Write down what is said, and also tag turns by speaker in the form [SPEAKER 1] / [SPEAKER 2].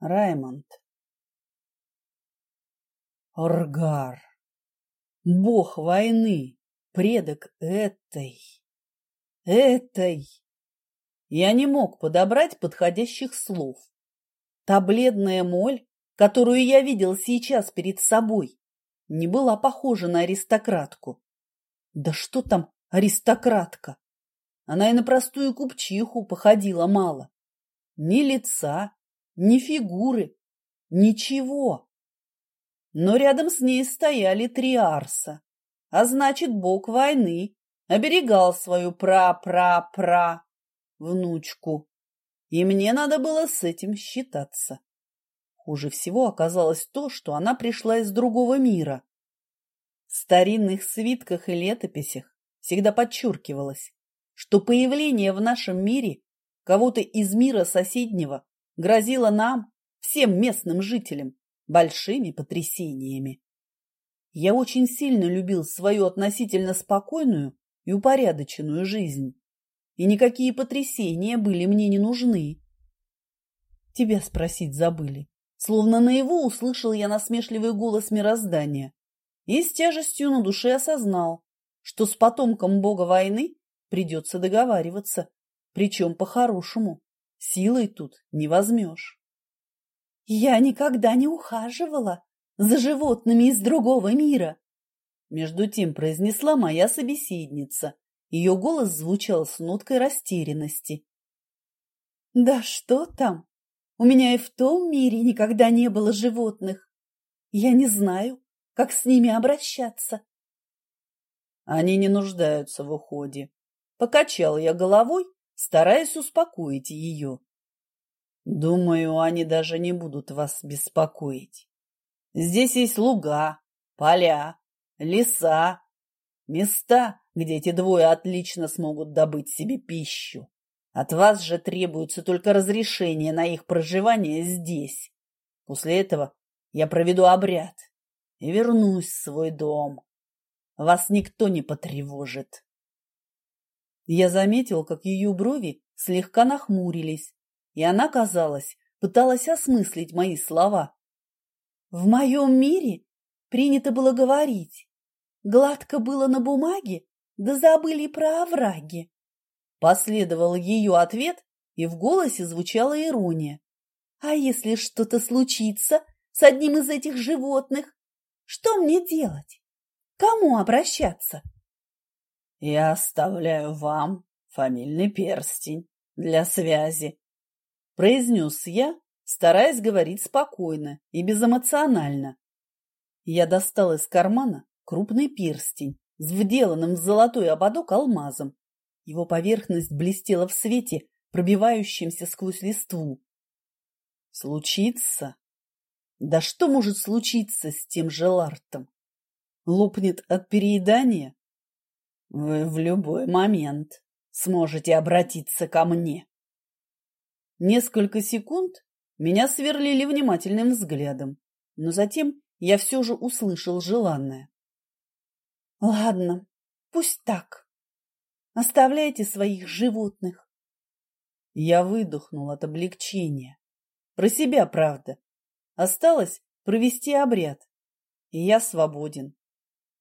[SPEAKER 1] Раймонд. Оргар. Бог войны, предок этой. Этой. Я не мог подобрать подходящих слов. Та бледная моль, которую я видел сейчас перед собой, не была похожа на аристократку. Да что там аристократка? Она и на простую купчиху походила мало. Ни лица, ни фигуры, ничего. Но рядом с ней стояли три арса, а значит, бог войны оберегал свою пра-пра-пра внучку. И мне надо было с этим считаться. Хуже всего оказалось то, что она пришла из другого мира. В старинных свитках и летописях всегда подчеркивалось, что появление в нашем мире кого-то из мира соседнего грозило нам, всем местным жителям, большими потрясениями. Я очень сильно любил свою относительно спокойную и упорядоченную жизнь, и никакие потрясения были мне не нужны. Тебя спросить забыли. Словно наяву услышал я насмешливый голос мироздания и с тяжестью на душе осознал, что с потомком бога войны придется договариваться, причем по-хорошему. Силой тут не возьмешь. Я никогда не ухаживала за животными из другого мира. Между тем произнесла моя собеседница. Ее голос звучал с ноткой растерянности. Да что там? У меня и в том мире никогда не было животных. Я не знаю, как с ними обращаться. Они не нуждаются в уходе. Покачал я головой, стараясь успокоить ее. Думаю, они даже не будут вас беспокоить. Здесь есть луга, поля, леса, места, где эти двое отлично смогут добыть себе пищу. От вас же требуется только разрешение на их проживание здесь. После этого я проведу обряд и вернусь в свой дом. Вас никто не потревожит. Я заметил, как ее брови слегка нахмурились, и она, казалось, пыталась осмыслить мои слова. В моем мире принято было говорить. Гладко было на бумаге, да забыли про овраги. Последовал ее ответ, и в голосе звучала ирония. «А если что-то случится с одним из этих животных, что мне делать? Кому обращаться?» «Я оставляю вам фамильный перстень для связи», — произнес я, стараясь говорить спокойно и безэмоционально. Я достал из кармана крупный перстень с вделанным в золотой ободок алмазом его поверхность блестела в свете, пробивающемся сквозь листву. Случится? Да что может случиться с тем же Лартом? Лопнет от переедания? Вы в любой момент сможете обратиться ко мне. Несколько секунд меня сверлили внимательным взглядом, но затем я все же услышал желанное. Ладно, пусть так. Оставляйте своих животных. Я выдохнул от облегчения. Про себя, правда. Осталось провести обряд, и я свободен.